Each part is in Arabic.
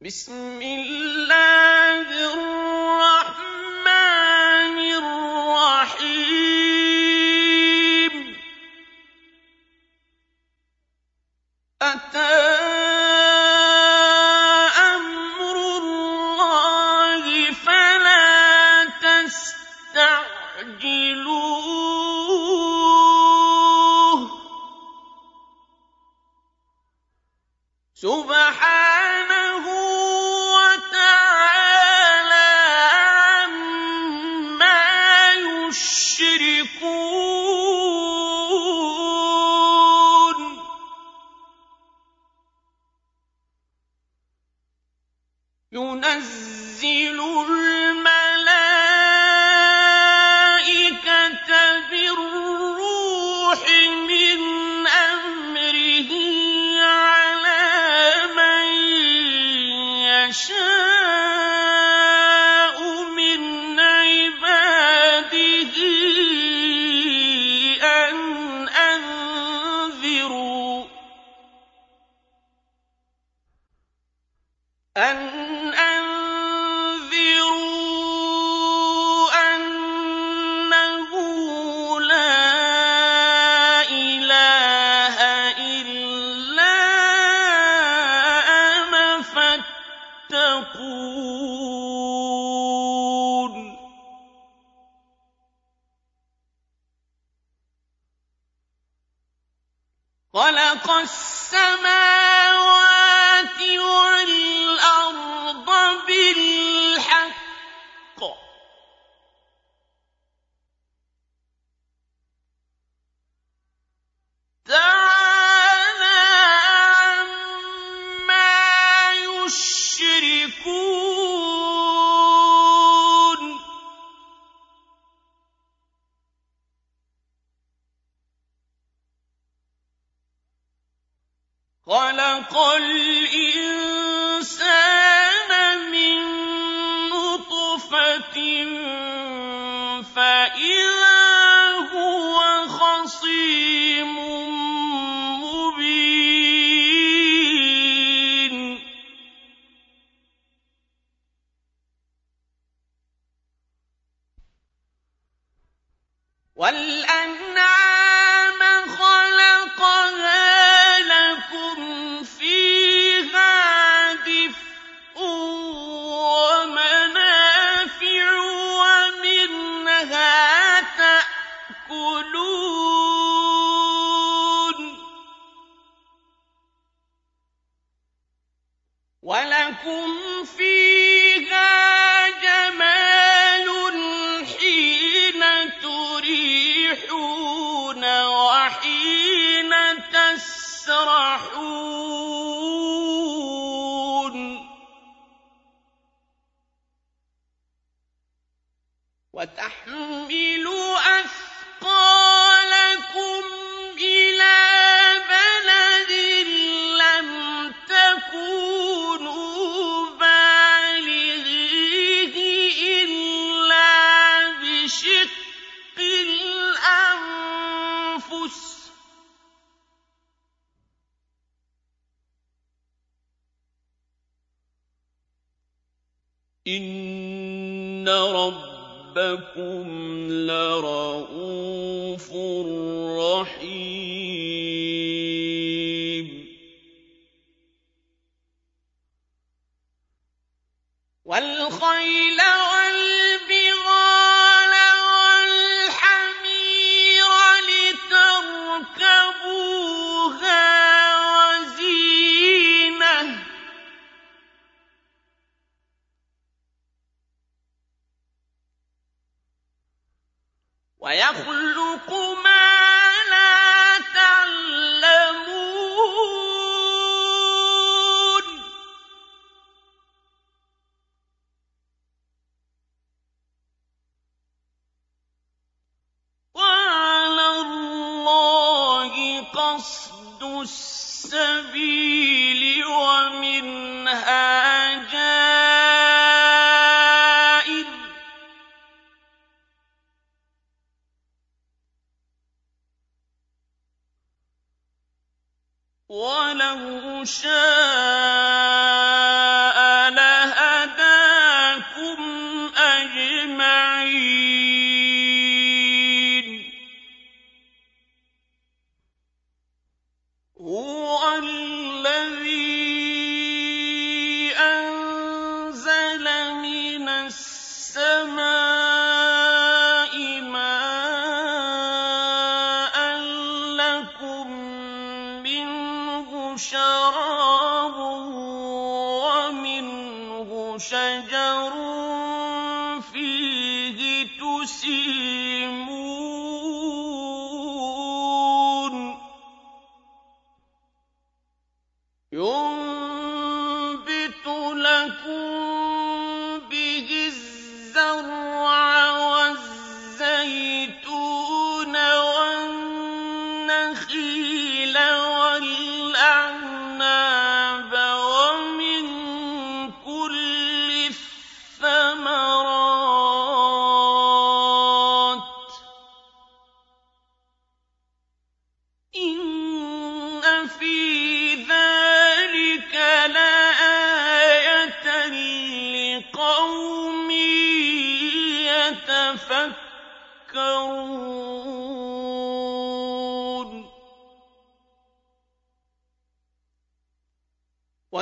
بِسْمِ اللَّهِ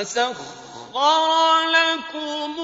وسخر لكم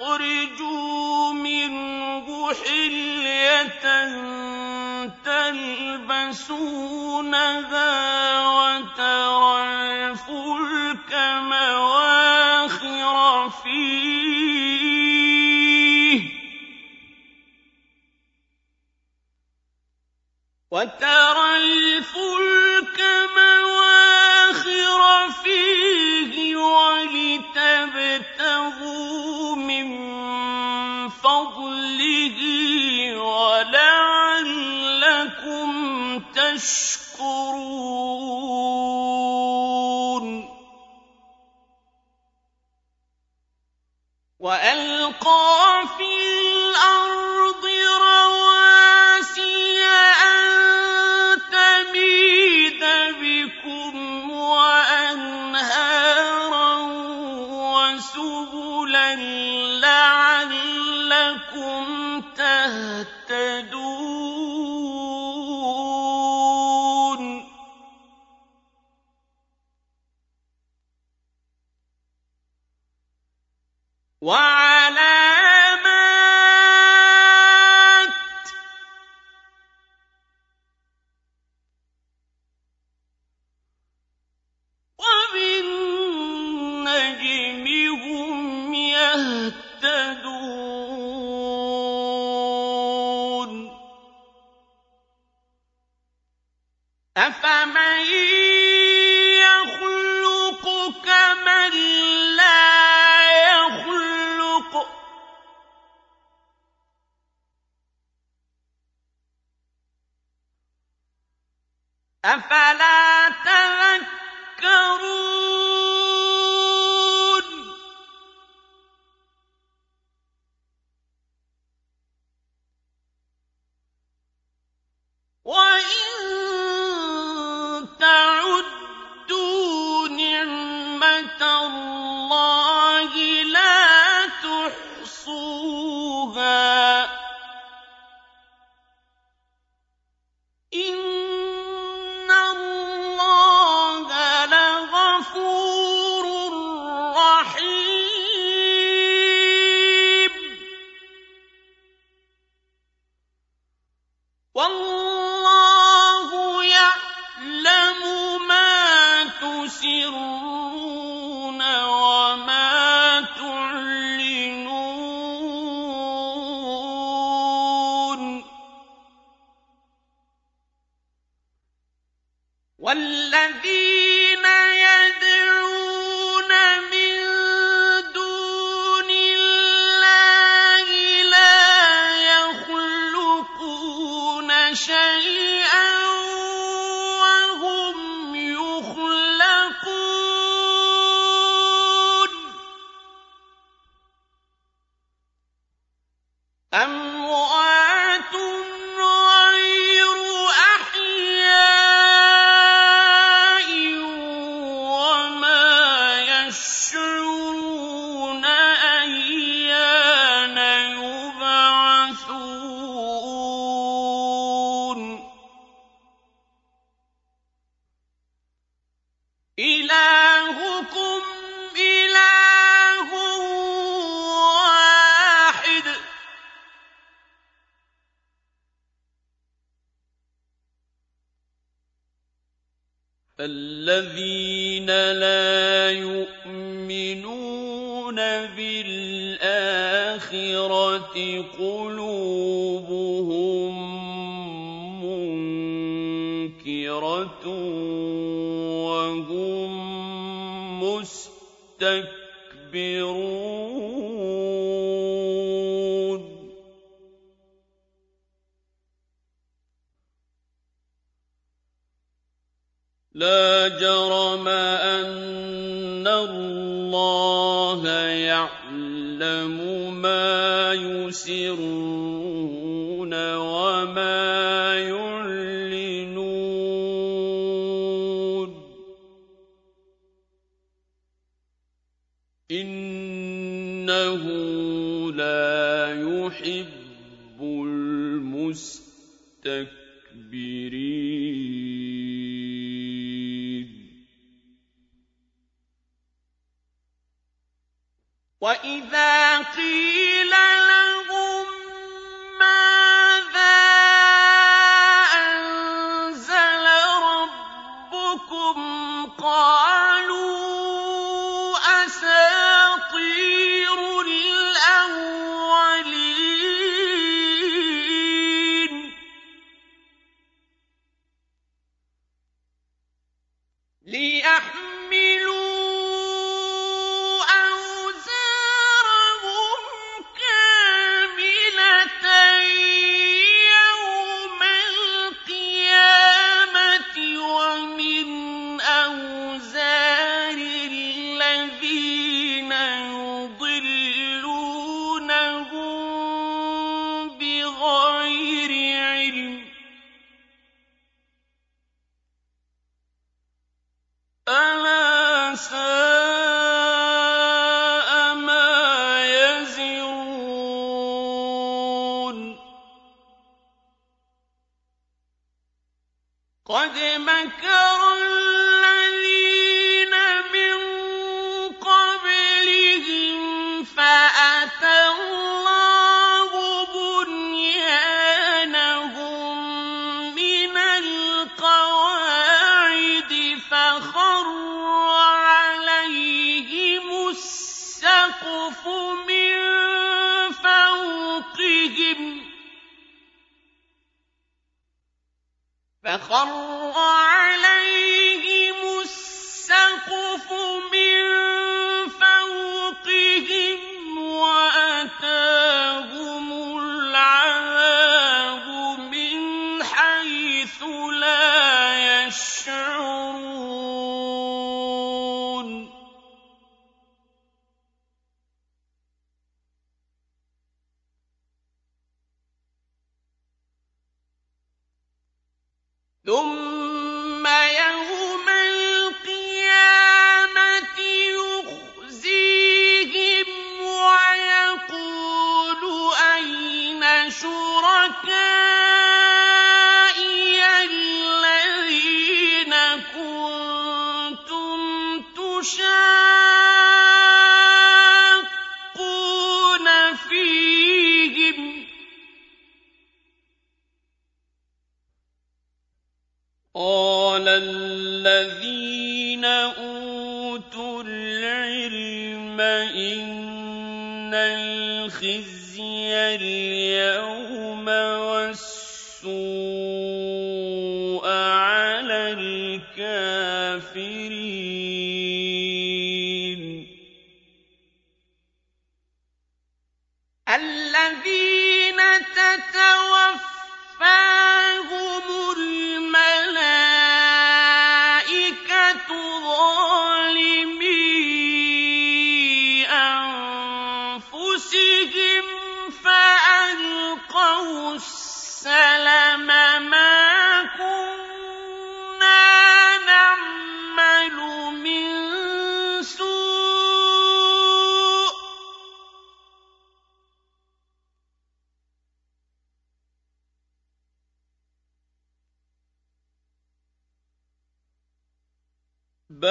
أُخْرِجُوا مِنْهُ حِلْيَةً تَلْبَسُونَهَا وَتَرَى الْفُلْكَ مَوَاخِرَ فِيهِ. وَتَرَى الْفُلْكَ مَوَاخِرَ فِيهِ وَلِتَبْتَغُوا تَشْكُرُونَ وَأَلْقَىٰ فِي الْأَرْضِ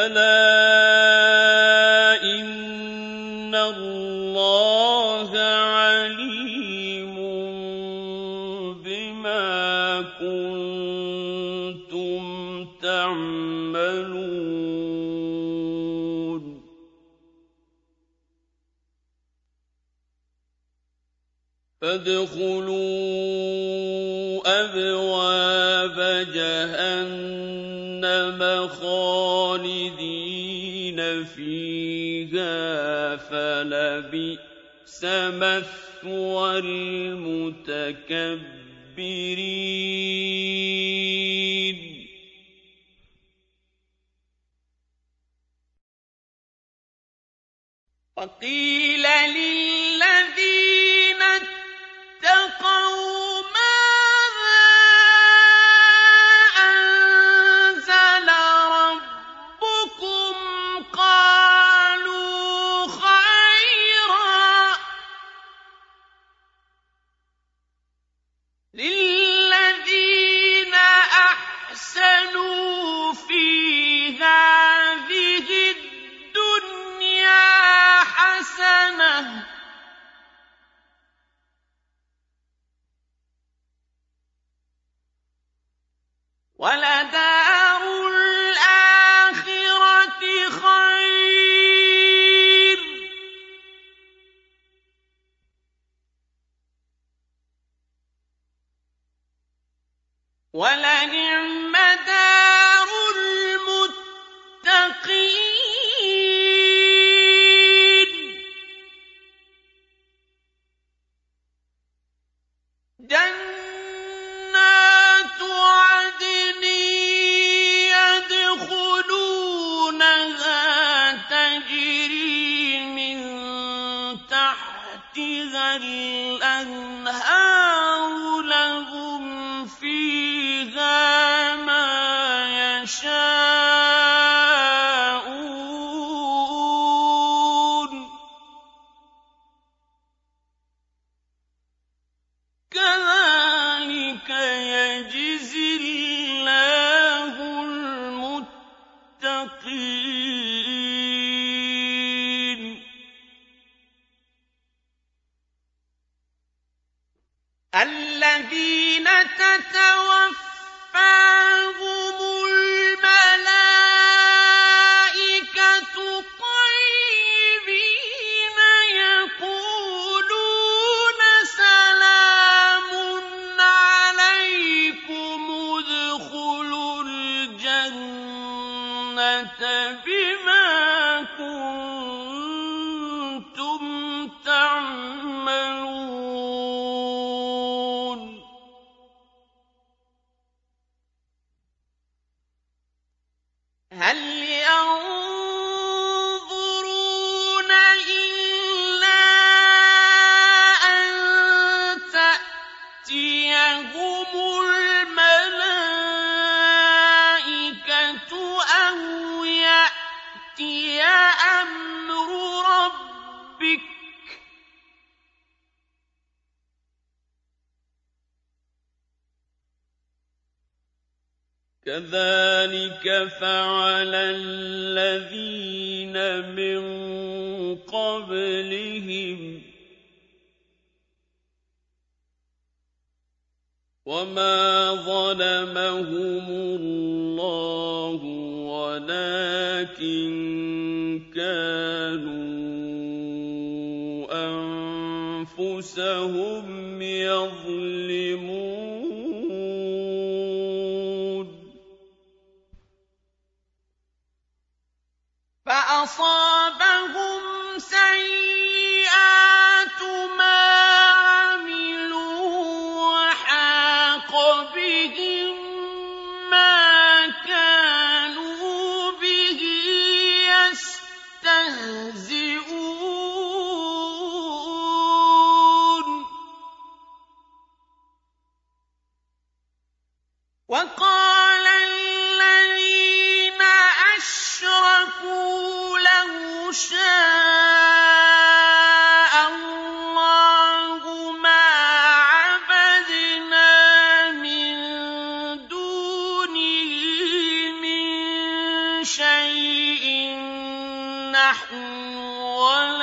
بَلَىٰ وَلَقَدْ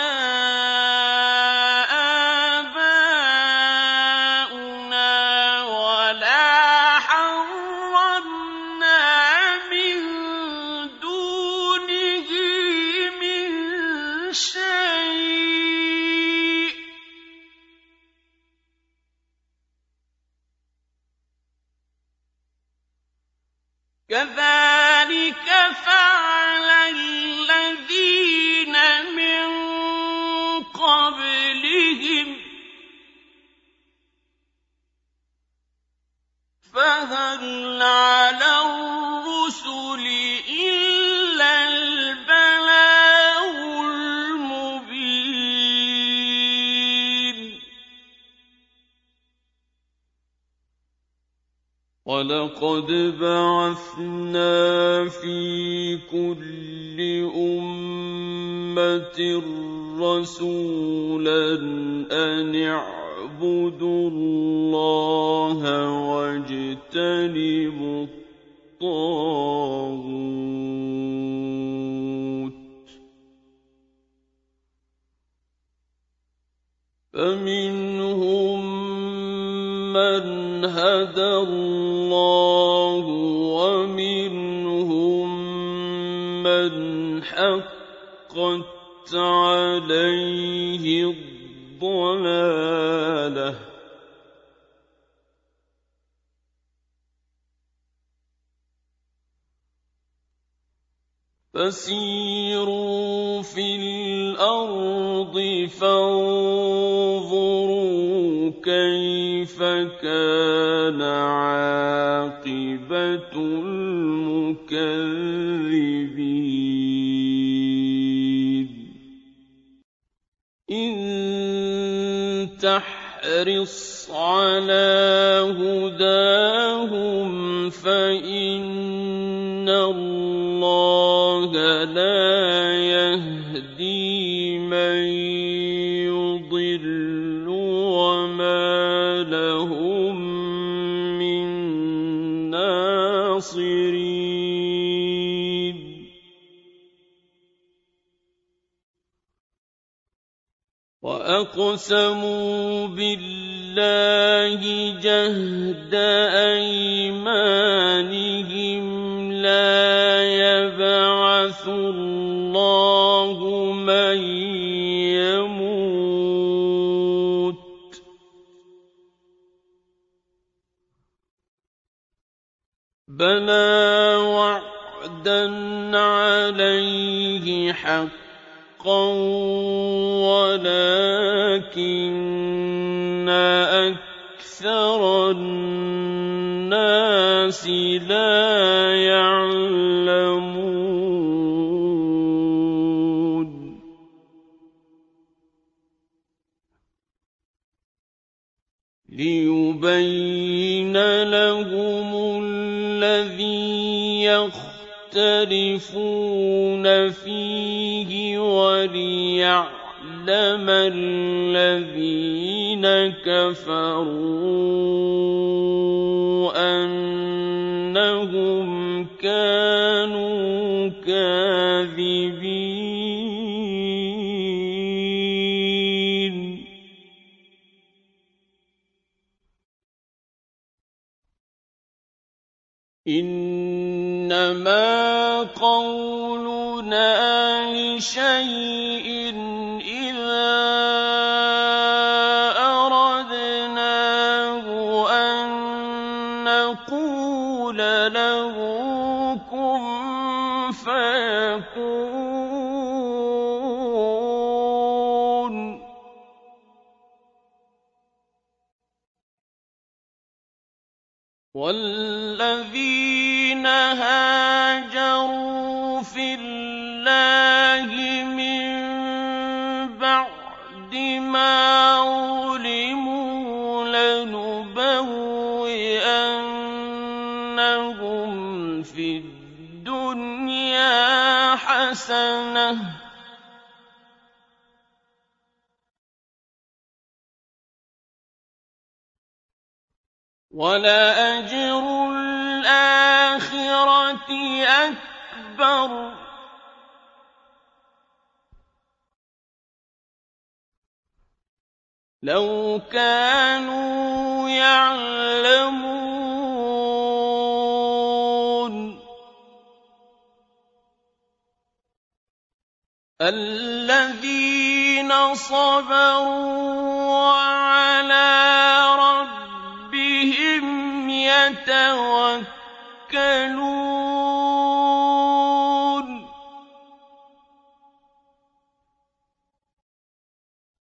يَتَوَكَّلُونَ.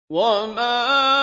وَمَا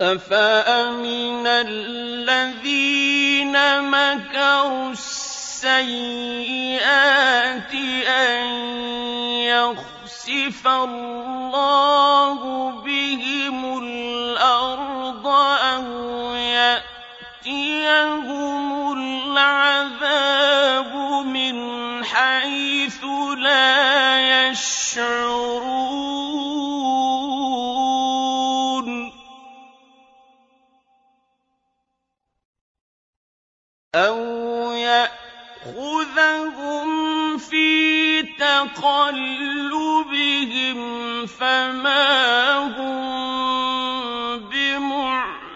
أَفَأَمِنَ الَّذِينَ مَكَرُوا السَّيِّئَاتِ أَن يَخْسِفَ اللَّهُ بِهِمُ الْأَرْضَ أَوْ يَأْتِيَهُمُ الْعَذَابُ مِنْ حَيْثُ لَا يَشْعُرُونَ أَوْ يَأْخُذَهُمْ فِي تَقَلُّبِهِمْ فَمَا هُم بِمُعْجِزِينَ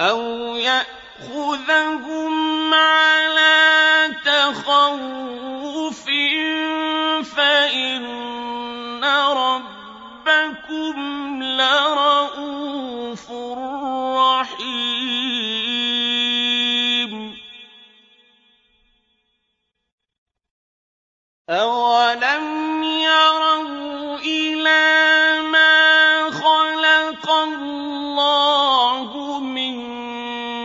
أَوْ يَأْخُذَهُمْ عَلَىٰ تَخَوُّفٍ فَإِنَّ رَبَّكُمْ لَرَءُوفٌ رَّحِيمٌ. أَوَلَمْ يَرَوْا إِلَىٰ مَا خَلَقَ اللَّهُ مِن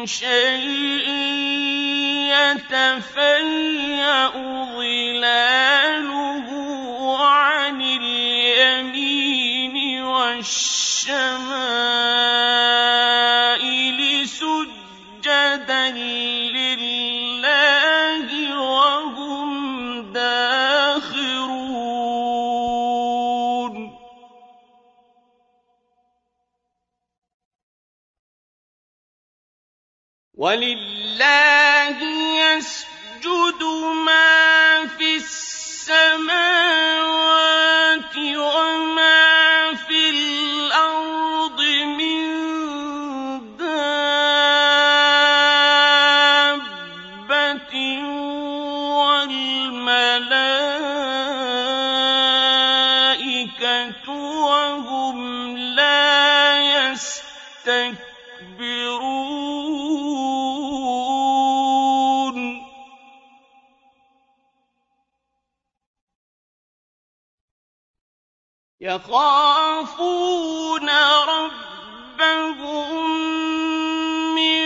شَيْءٍ يَتَفَيَّأُ وَالشَّمَائِلِ سُجَّدًا لِّلَّهِ وَهُمْ دَاخِرُونَ. وَلِلَّهِ يَسْجُدُ مَا فِي السَّمَاوَاتِ وَمَا يَخَافُونَ رَبَّهُم مِّن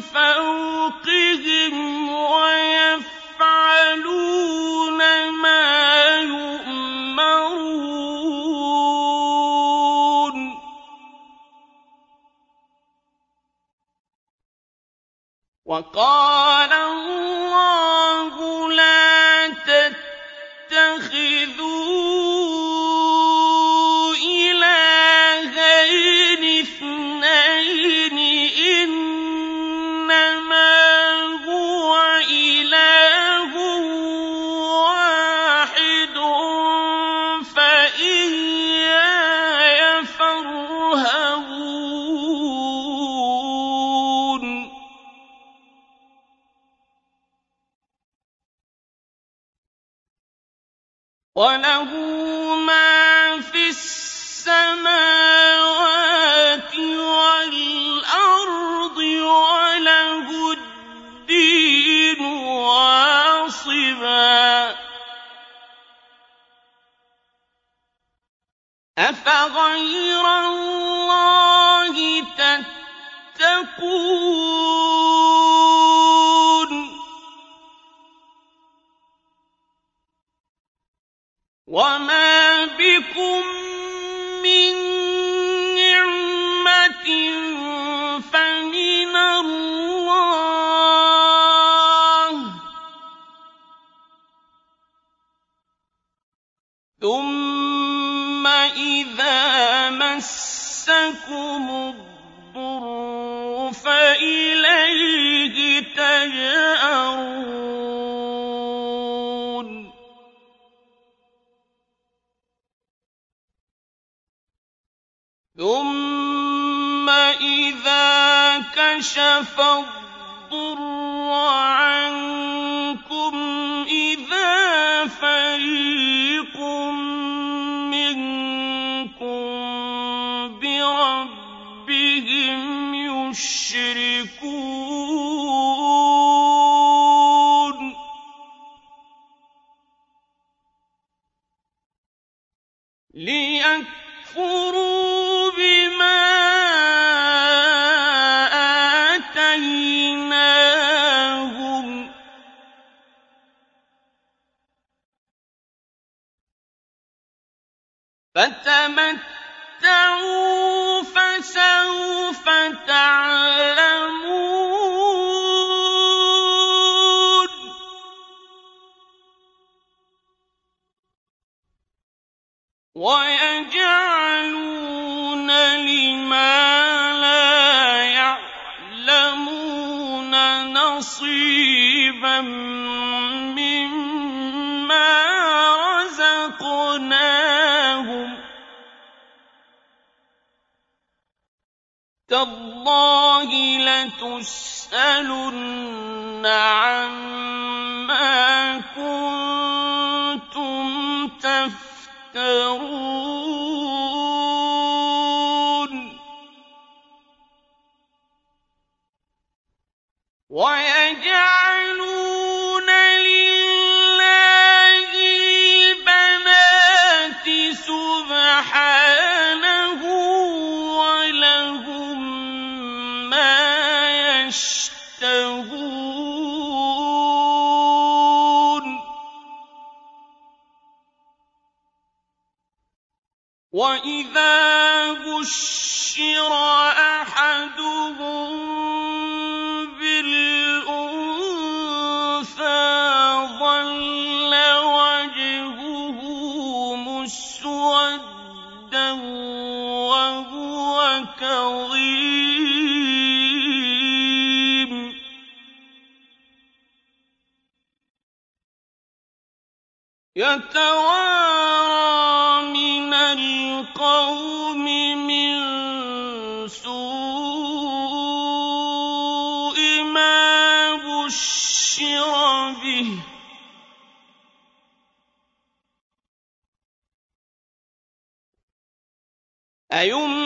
فَوْقِهِمْ وَيَفْعَلُونَ مَا يُؤْمَرُونَ. وَقَالَ اللَّهُ أَفَغَيْرَ اللَّهِ تَتَّقُونَ؟ وَمَا بِكُم كشف الضر عنك واذا بشر احدهم بالانثى ظل وجهه مسودا وهو كظيم. يتوارى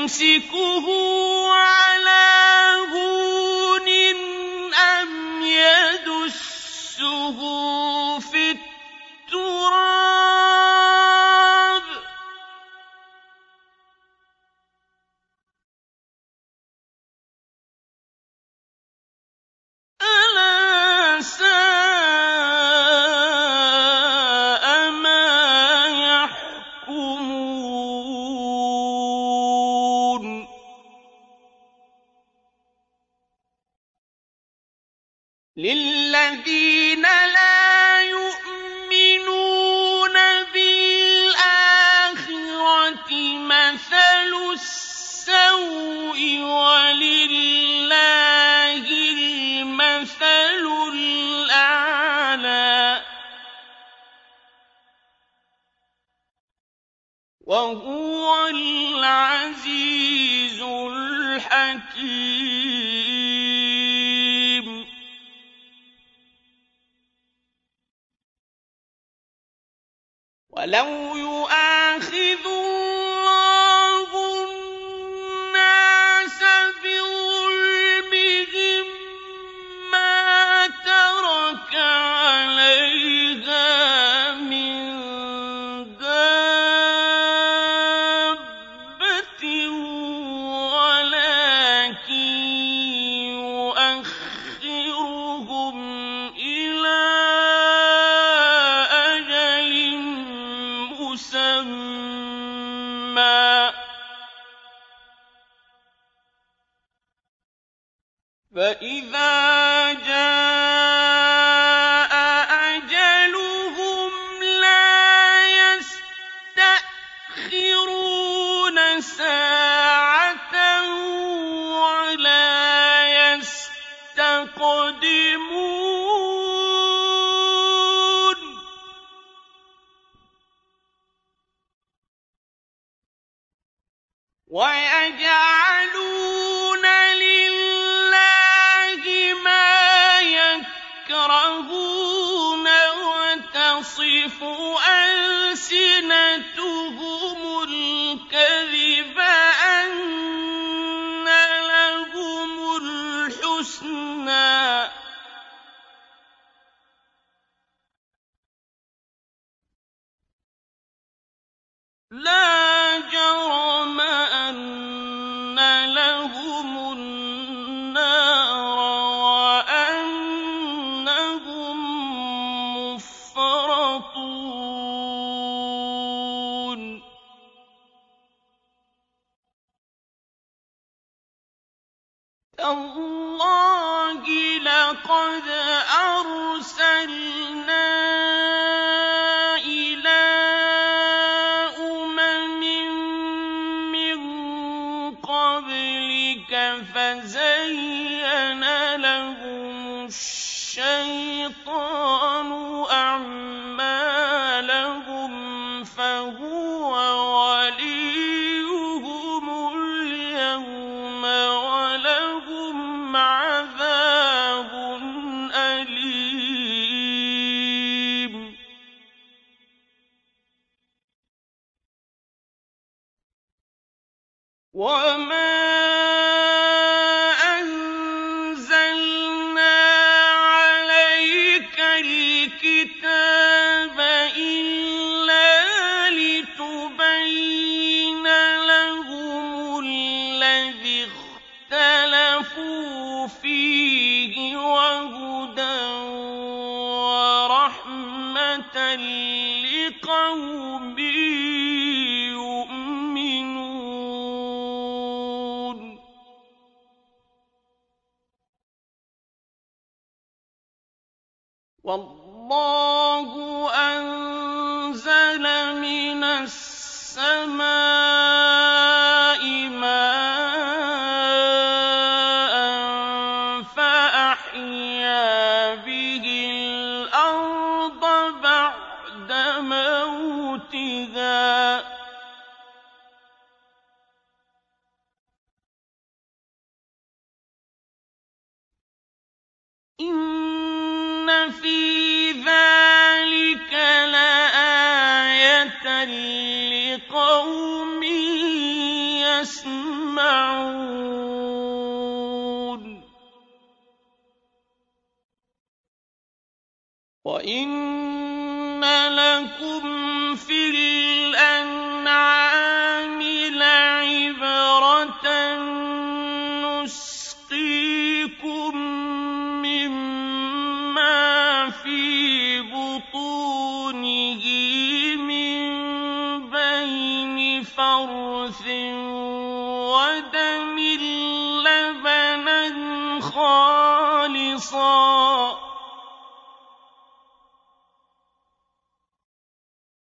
يمسكه عَسَى موتها. إن في ذلك لآية لقوم يسمعون. وإن لَكُمْ فِي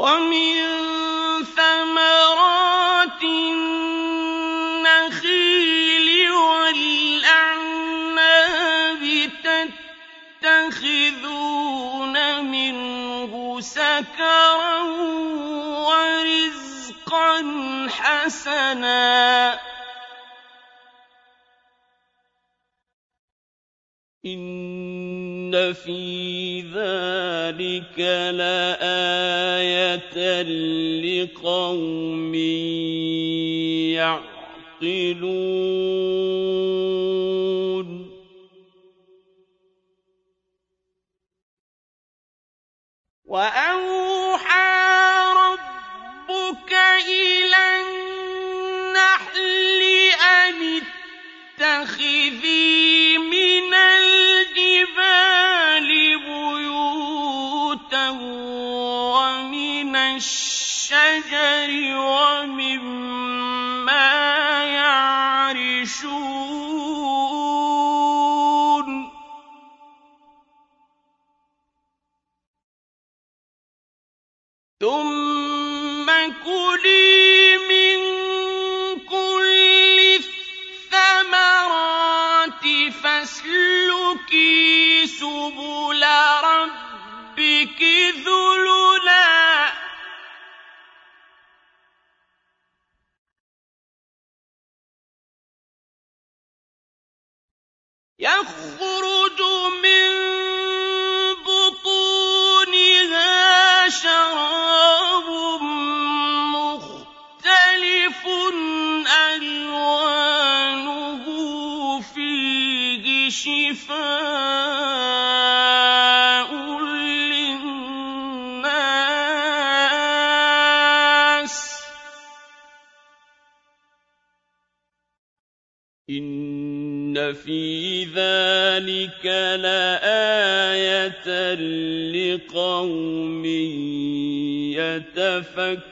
وَمِن ثَمَرَاتِ النَّخِيلِ تَتَّخِذُونَ مِنْهُ سَكَرًا وَرِزْقًا حَسَنًا ۗ. إِنَّ فِي ذَٰلِكَ لَآيَةً لِّقَوْمٍ يَعْقِلُونَ وَأَوْحَىٰ رَبُّكَ إِلَى اتَّخِذِي مِنَ الْجِبَالِ بُيُوتًا وَمِنَ الشَّجَرِ وَمِمَّا يَعْرِشُونَ. ثُمَّ كُلِي لِّقَوْمٍ يَتَفَكَّرُونَ.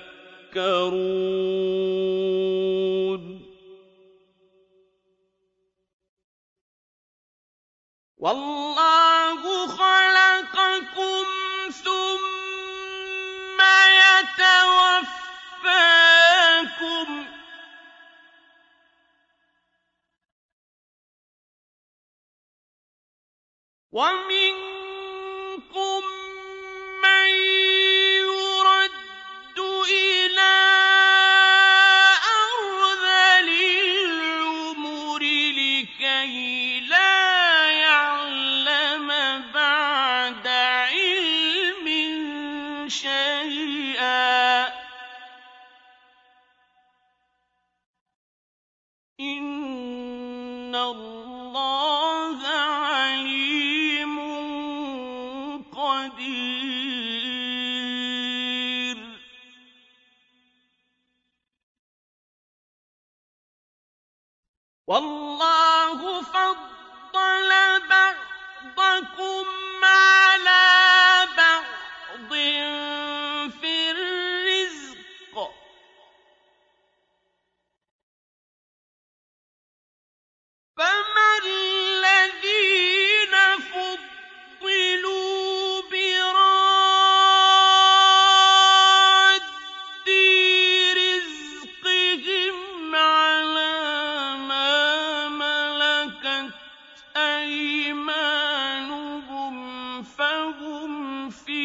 لهم في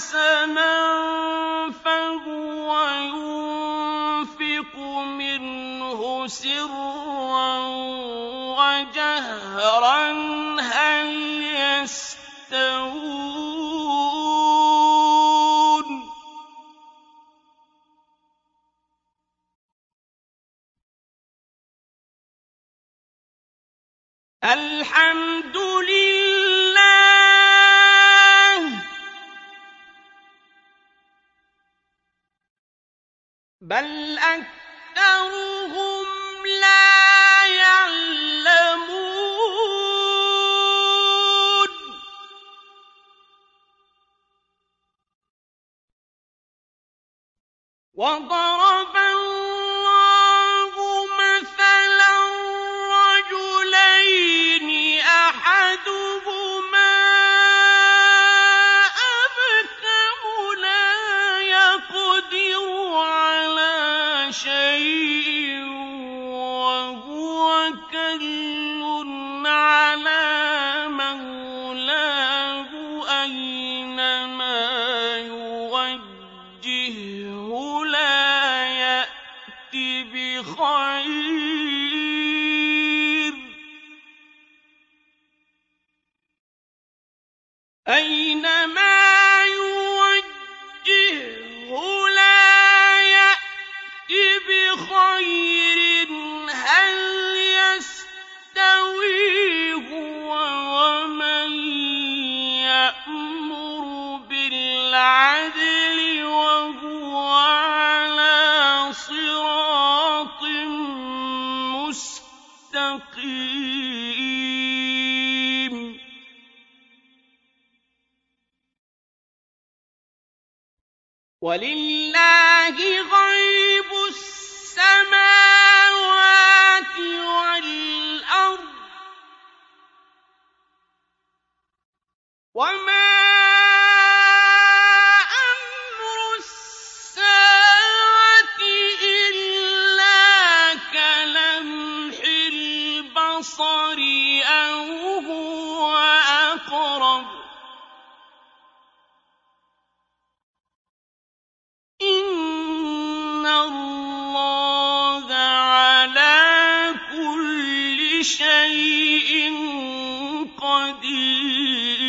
حَسَنًا فَهُوَ يُنفِقُ مِنْهُ سِرًّا وَجَهْرًا هَلْ يَسْتَوُونَ ۚ وَضَرَبَ قدير.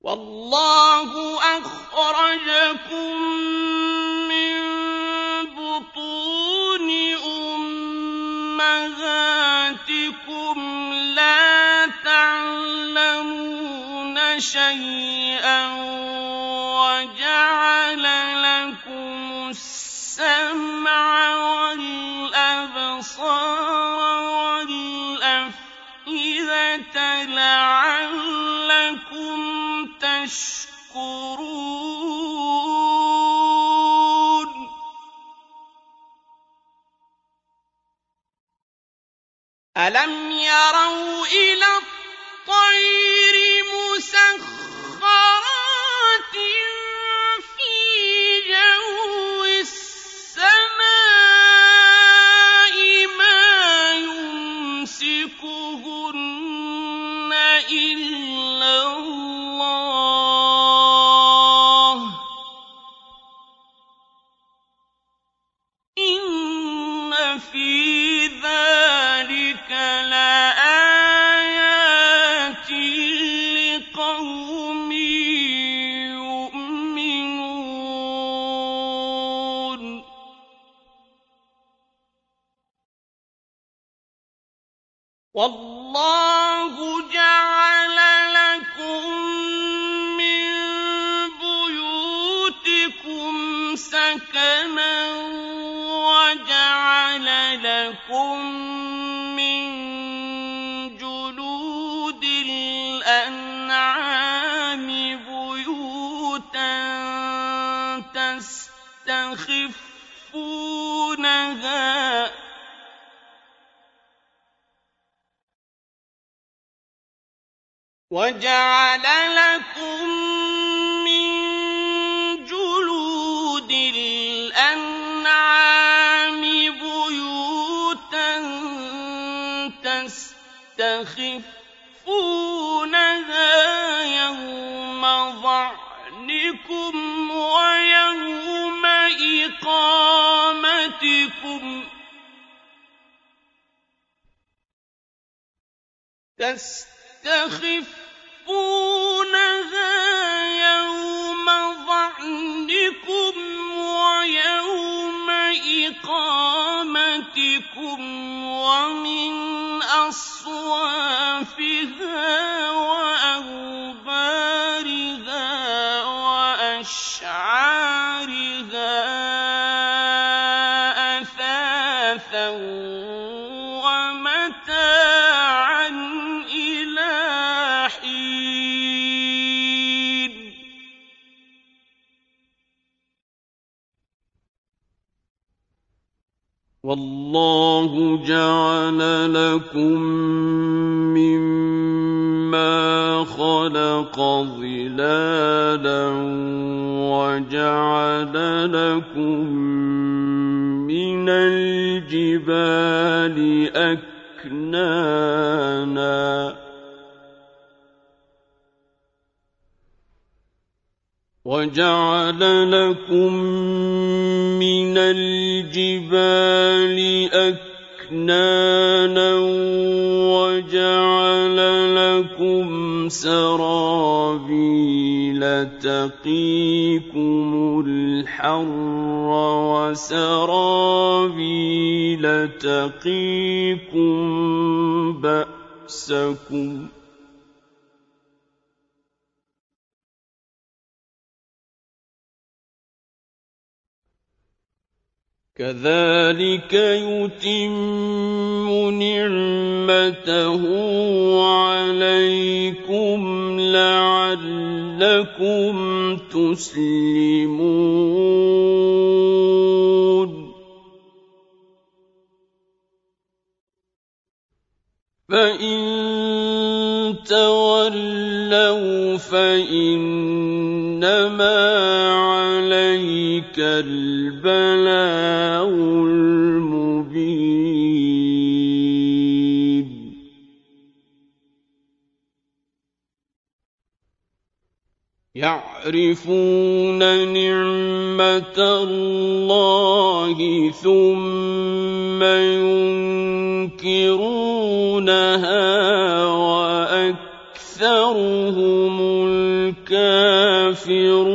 والله أخرجكم من بطون أمهاتكم لا تعلمون شيئا. كذلك يتم نعمته عليكم لعلكم تسلمون. فإن تولوا فإنما ذلك البلاء المبين. يعرفون نعمة الله ثم ينكرونها وأكثرهم الكافرون.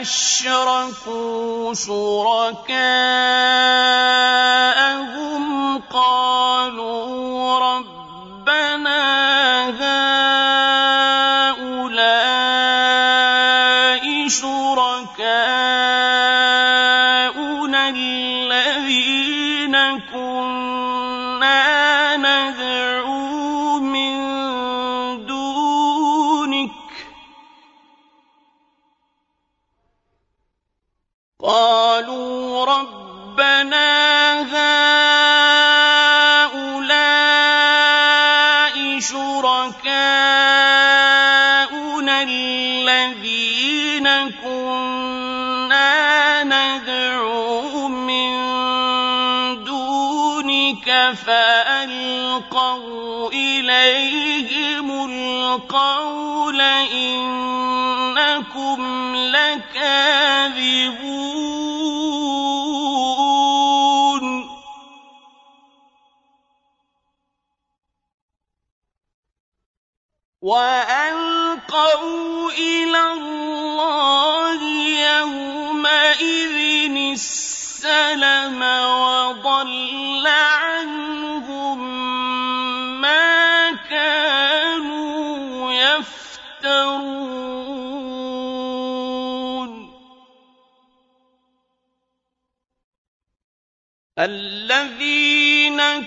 اشركوا شركاءهم قالوا ربنا لكاذبون والقوا إلى الله يومئذ السلم وضل عنهم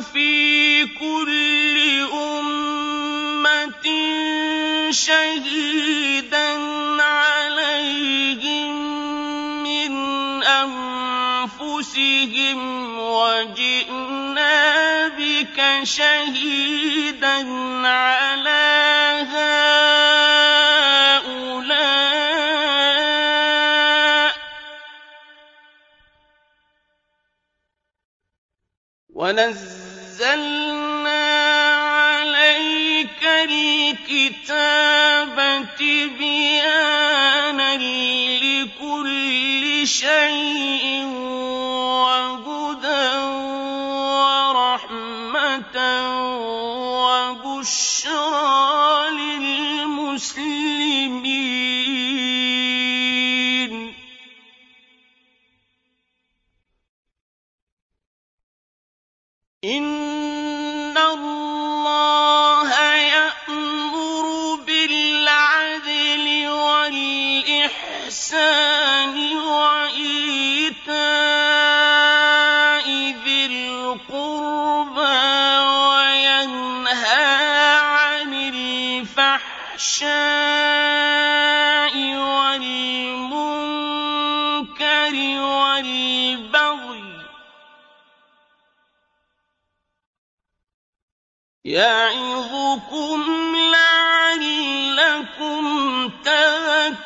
في كل أمة شهيدا عليهم من أنفسهم وجئنا بك شهيدا على هؤلاء. ونزلنا الكتاب تبيانا لكل شيء وهدى ورحمة وبشرى للمسلمين. لَعَلَّكُمْ تَذَكَّرُونَ.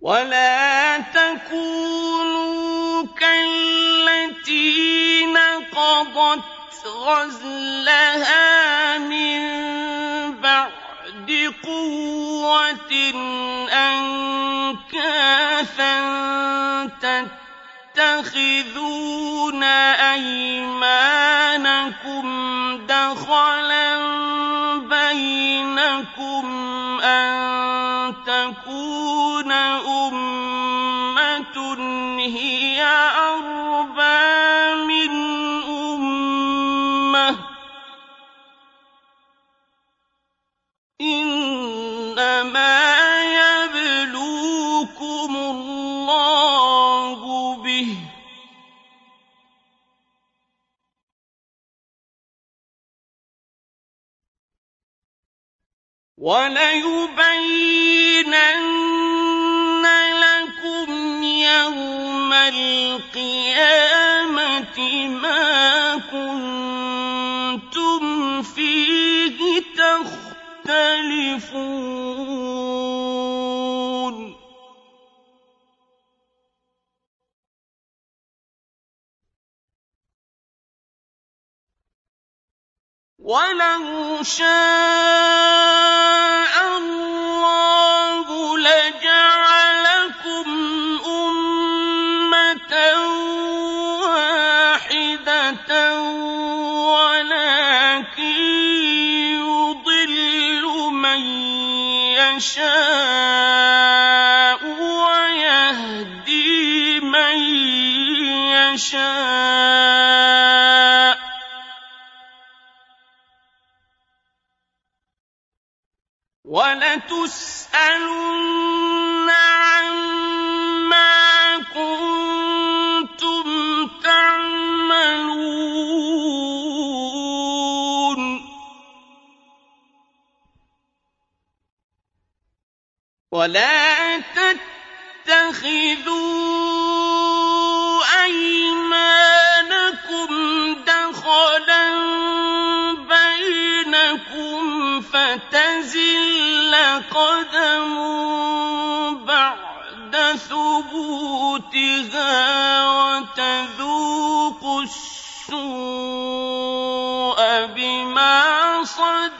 وَلَا تَكُونُوا كَالَّتِي نَقَضَتْ غَزْلَهَا مِن بَعْدِ قُوَّةٍ أَنكَاثًا تَتَّخِذُونَ أَيْمَانَكُمْ دَخَلًا بَيْنَكُمْ أَن تَكُونَ أُمَّةٌ هِيَ أَرْبَىٰ مِنْ أُمَّةٍ ۚ. إِنَّمَا يَبْلُوكُمُ اللَّهُ بِهِ ۚ. وَلَيُبَيِّنَنَّ لَكُمْ يَوْمَ الْقِيَامَةِ مَا كُنتُمْ فِيهِ تَخْتَلِفُونَ وَلَوْ شَاءَ وَلَا تَتَّخِذُوا أَيْمَانَكُمْ دَخَلًا بَيْنَكُمْ فَتَزِلَّ قَدَمٌ بَعْدَ ثُبُوتِهَا وَتَذُوقُوا السُّوءَ بِمَا صَدَدتُّمْ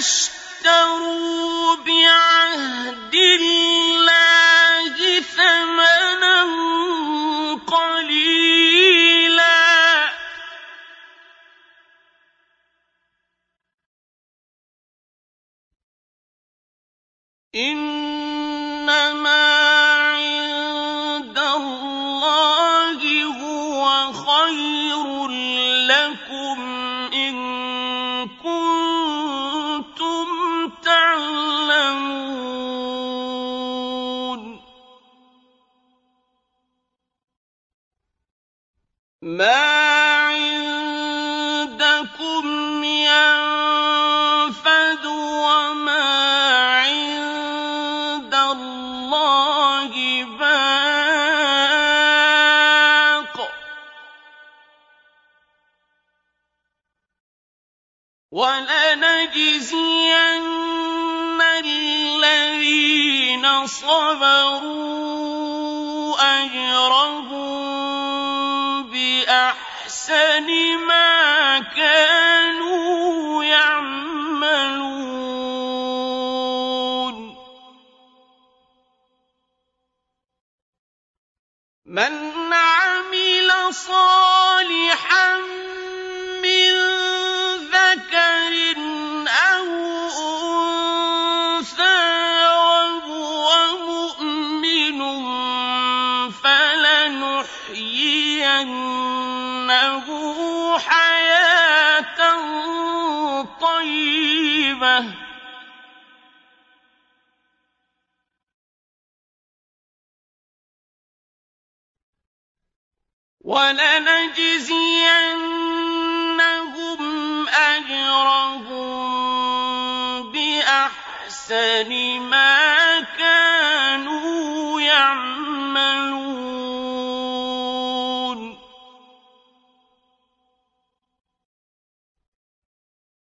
وَلَا تَشْتَرُوا بِعَهْدِ صَبَرُوا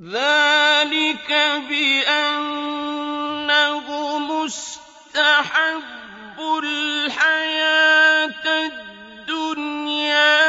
ذلك بأنهم استحبوا الحياة الدنيا.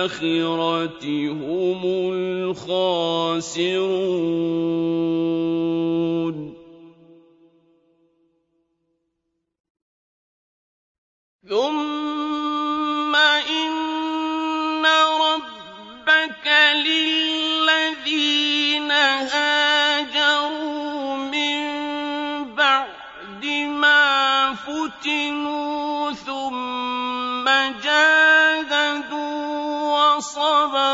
الْآخِرَةِ هُمُ الْخَاسِرُونَ. صبر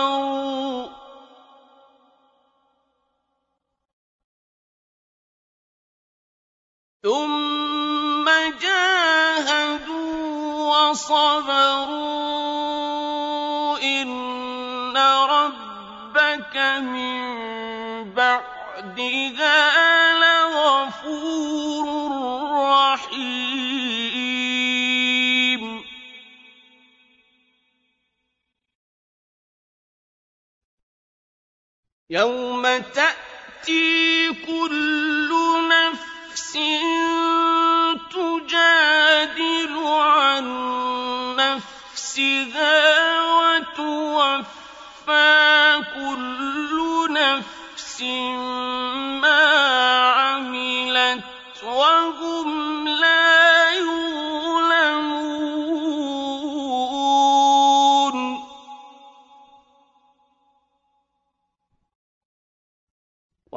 يوم تأتي كل نفس تجادل عن نفسها وتوفى كل نفس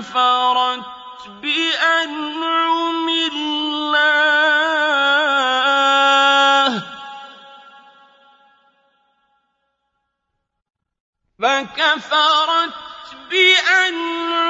كفرت بأنعم الله. فكفرت بأنعم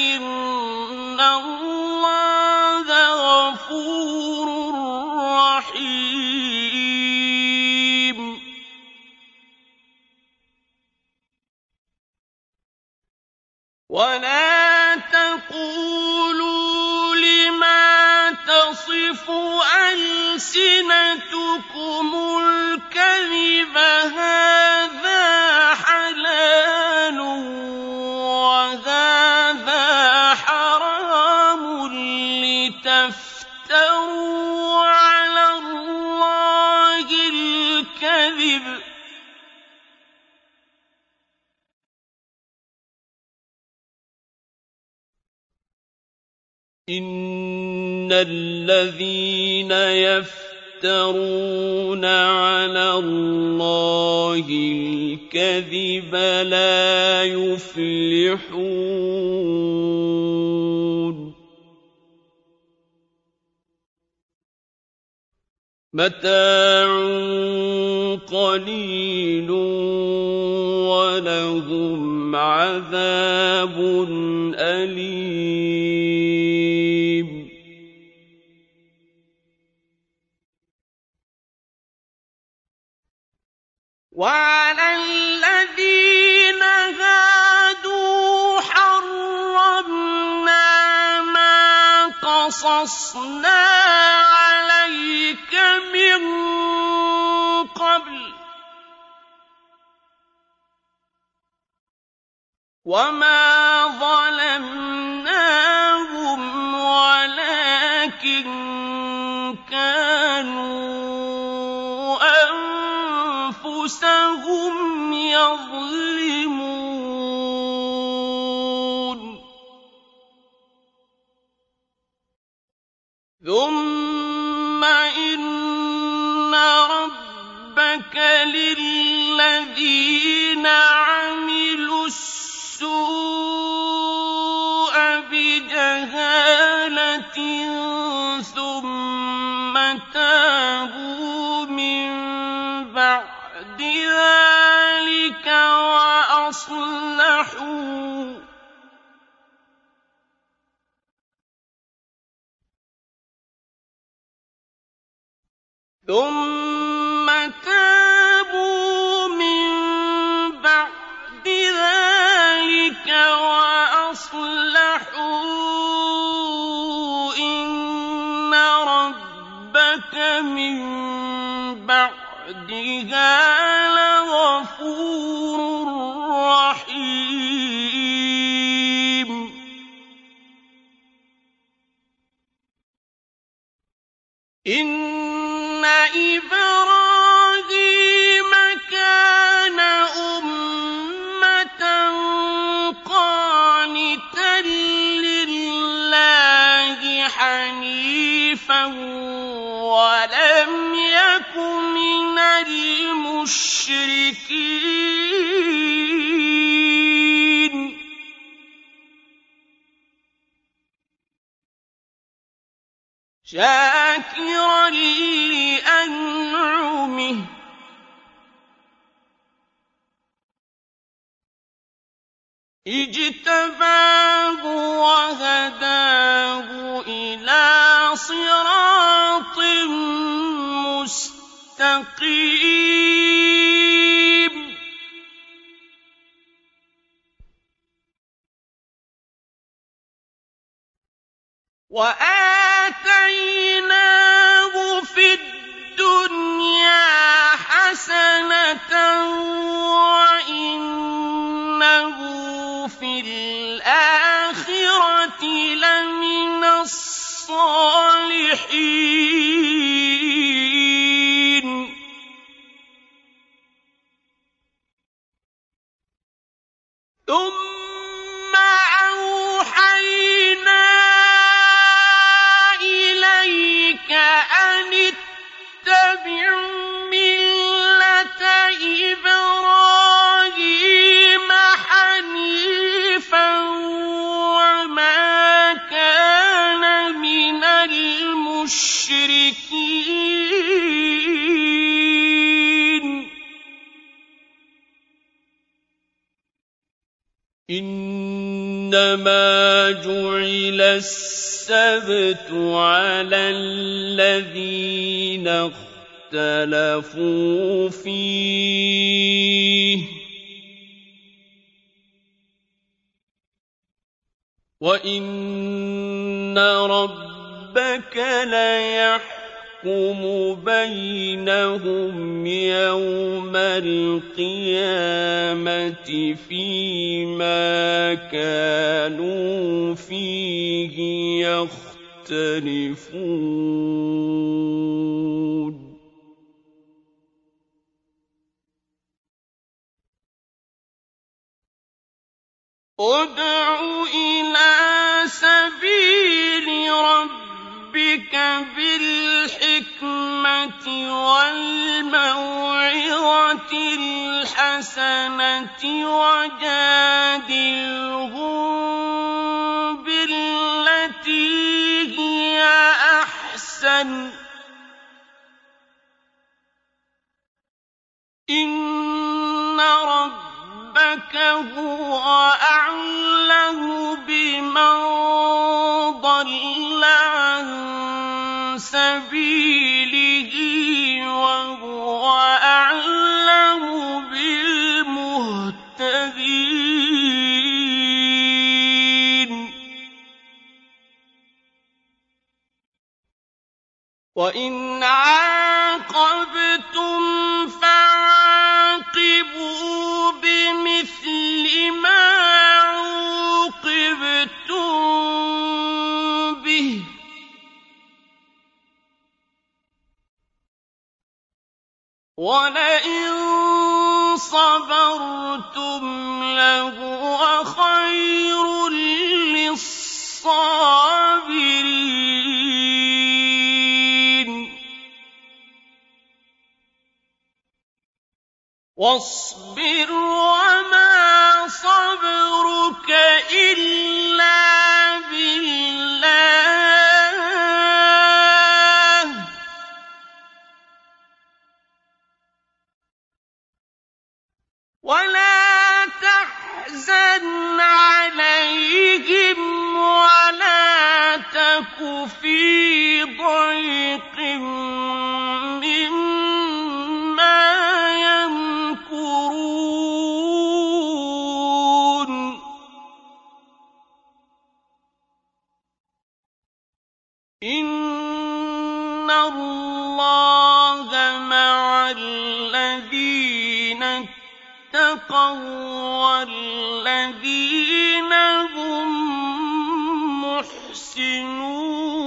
فَإِنَّ مَتَاعٌ قَلِيلٌ وَلَهُمْ عَذَابٌ فِيمَا كَانُوا فِيهِ يَخْتَلِفُونَ. ادْعُ إِلَىٰ سَبِيلِ رَبِّكَ بِالْحِكْمَةِ وَالْمَوْعِظَةِ الْحَسَنَةِ وَجَادِلْهُم بِالَّتِي هِيَ أَحْسَنُ ۚ. إِنَّ رَبَّكَ هُوَ أَعْلَمُ بِمَن ضَلَّ عَن سَبِيلِهِ وَهُوَ أَعْلَمُ بِالْمُهْتَدِينَ. وَإِنْ عَاقَبْتُمْ فَعَاقِبُوا بِمِثْلِ مَا عُوقِبْتُم بِهِ ۖ. وَلَئِن صَبَرْتُمْ لَهُوَ خَيْرٌ لِّلصَّابِرِينَ. وَاصْبِرْ وَمَا صَبْرُكَ إِلَّا بِاللَّهِ ۚ. وَلَا تَحْزَنْ عَلَيْهِمْ وَلَا تَكُ فِي ضَيْقٍ وَّالَّذِينَ هُم مُّحْسِنُونَ.